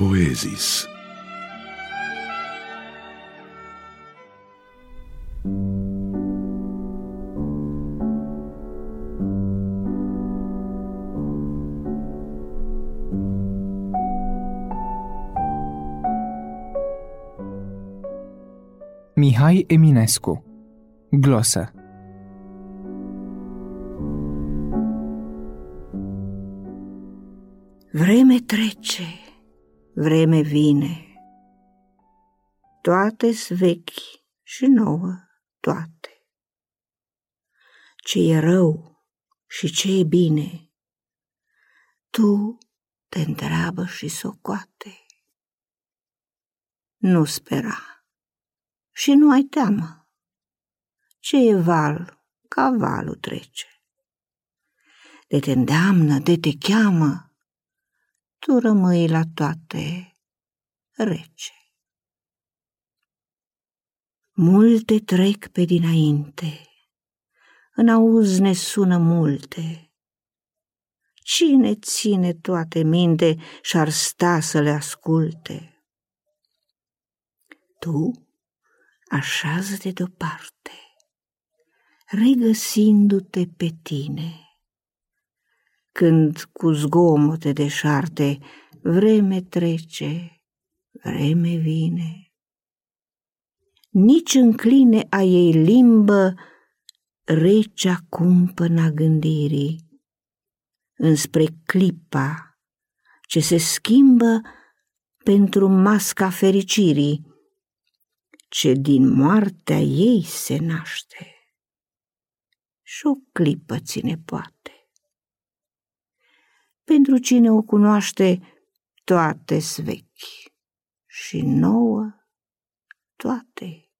Poezis. Mihai Eminescu. Glosă. Vreme trece, vreme vine, toate vechi și nouă, toate. Ce e rău și ce e bine, tu te întreabă și socoate. Nu spera și nu ai teamă. Ce e val, ca valul trece. De te îndeamnă, de te cheamă, tu rămâi la toate rece. Multe trec pe dinainte, în auz ne sună multe. Cine ține toate minte și-ar sta să le asculte? Tu așează-te deoparte, regăsindu-te pe tine când cu zgomote de șarte vreme trece, vreme vine. Nici încline a ei limbă recea cumpăna gândirii, înspre clipa ce se schimbă pentru masca fericirii, ce din moartea ei se naște. Și o clipă ține poate pentru cine o cunoaște toate vechi și nouă toate.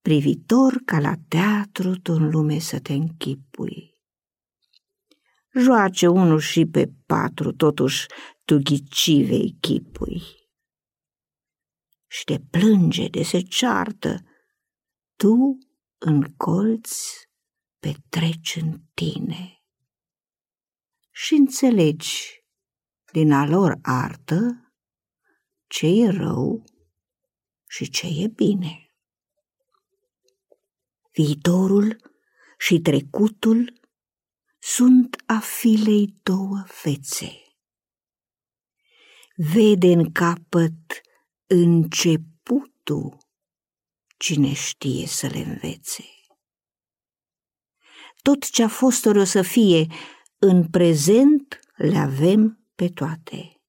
Privitor ca la teatru tu în lume să te închipui. Joace unul și pe patru, totuși tu ghicivei chipui. Și te plânge, de se ceartă, tu în colț petreci în tine și înțelegi din a lor artă ce e rău și ce e bine. Viitorul și trecutul sunt a filei două fețe. Vede în capăt începutul cine știe să le învețe. Tot ce a fost ori o să fie, în prezent le avem pe toate.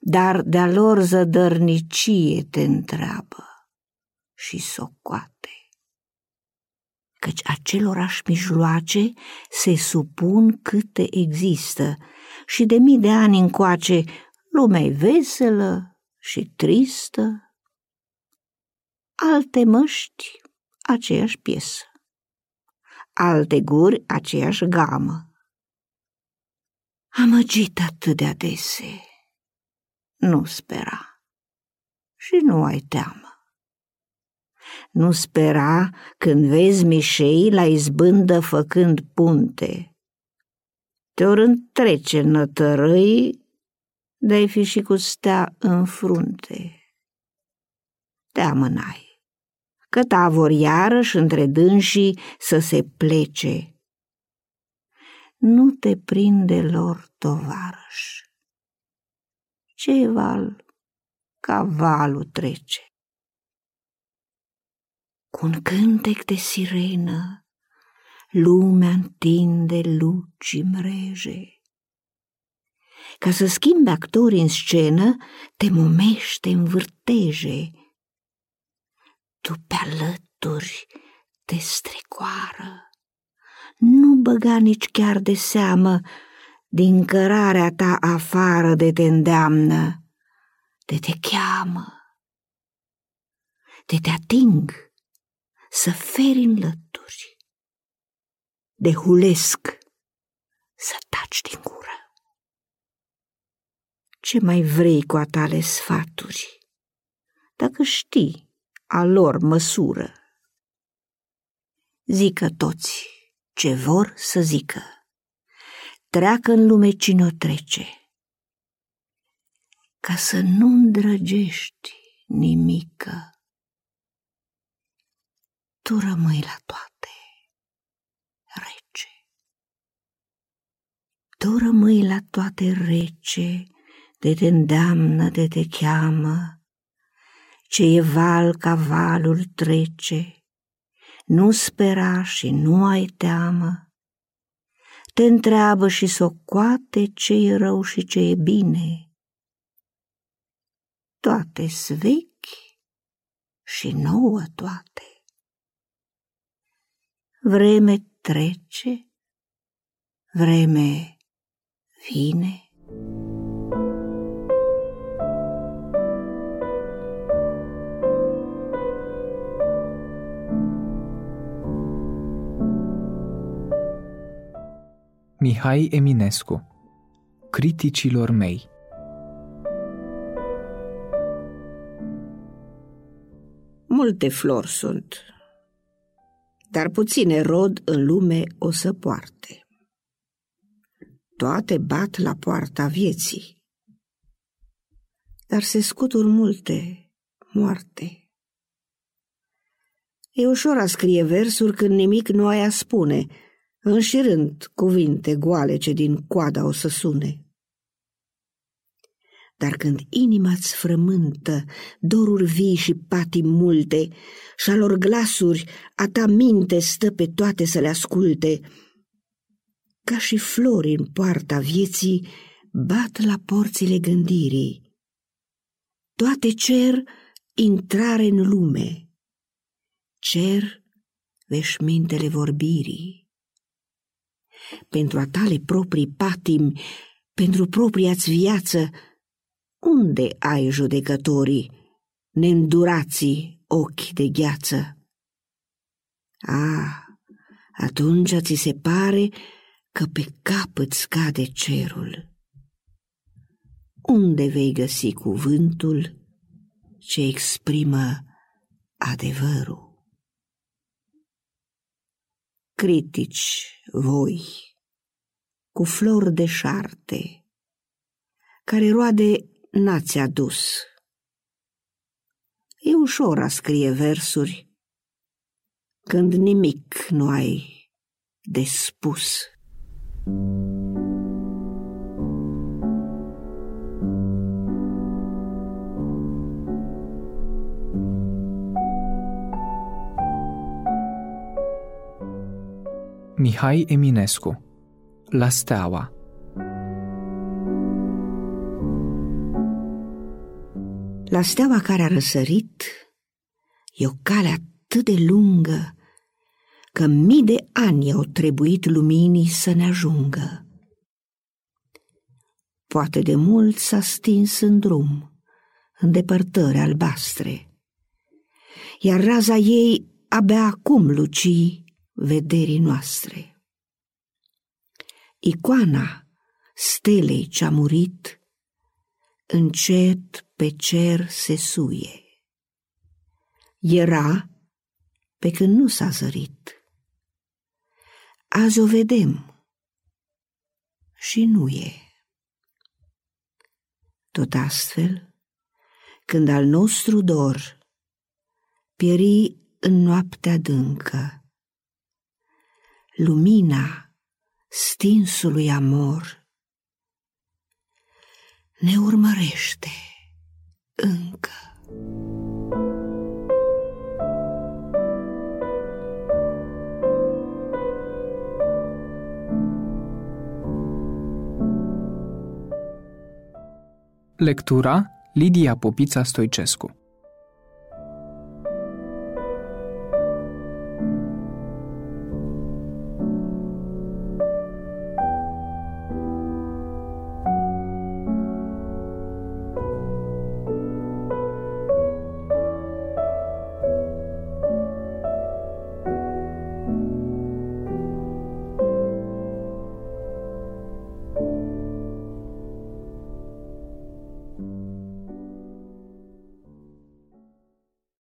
Dar de-a lor zădărnicie te întreabă și socoate. Căci acelorași mijloace se supun câte există și de mii de ani încoace lumea veselă și tristă. Alte măști, aceeași piesă alte guri aceeași gamă. Amăgit atât de adese, nu spera și nu ai teamă. Nu spera când vezi mișei la izbândă făcând punte. Te-or întrece nătărâi, de-ai fi și cu stea în frunte. Teamă n-ai că ta vor iarăși între dânsii să se plece. Nu te prinde lor tovarăș. Ce val, ca valul trece. Cu un cântec de sirenă, lumea întinde luci mreje. Ca să schimbe actorii în scenă, te momește în vârteje, tu pe alături te strecoară. Nu băga nici chiar de seamă din cărarea ta afară de te îndeamnă, de te cheamă, de te ating să feri în lături, de hulesc să taci din gură. Ce mai vrei cu a tale sfaturi? Dacă știi a lor măsură. Zică toți ce vor să zică. Treacă în lume cine o trece, ca să nu îndrăgești nimică. Tu rămâi la toate rece. Tu rămâi la toate rece, de te îndeamnă, de te cheamă, ce e val ca valul trece, nu spera și nu ai teamă. Te întreabă și socoate ce e rău și ce e bine. Toate vechi și nouă toate. Vreme trece, vreme vine. Mihai Eminescu Criticilor mei Multe flori sunt, dar puține rod în lume o să poarte. Toate bat la poarta vieții, dar se scutur multe moarte. E ușor a scrie versuri când nimic nu ai a spune – înșirând cuvinte goale ce din coada o să sune. Dar când inima-ți frământă doruri vii și patii multe, și alor glasuri a ta minte stă pe toate să le asculte, ca și flori în poarta vieții bat la porțile gândirii. Toate cer intrare în lume, cer veșmintele vorbirii pentru a tale proprii patimi, pentru propria-ți viață, unde ai judecătorii, neîndurații ochi de gheață? Ah, atunci ți se pare că pe cap îți scade cerul. Unde vei găsi cuvântul ce exprimă adevărul? Critici voi, cu flori de șarte, care roade n-ați adus. E ușor a scrie versuri când nimic nu ai de spus. Mihai Eminescu La steaua La steaua care a răsărit e o cale atât de lungă că mii de ani au trebuit luminii să ne ajungă. Poate de mult s-a stins în drum, în depărtări albastre, iar raza ei abia acum lucii vederii noastre. Icoana stelei ce-a murit încet pe cer se suie. Era pe când nu s-a zărit. Azi o vedem și nu e. Tot astfel, când al nostru dor pieri în noaptea adâncă, lumina stinsului amor ne urmărește încă. Lectura Lidia Popița Stoicescu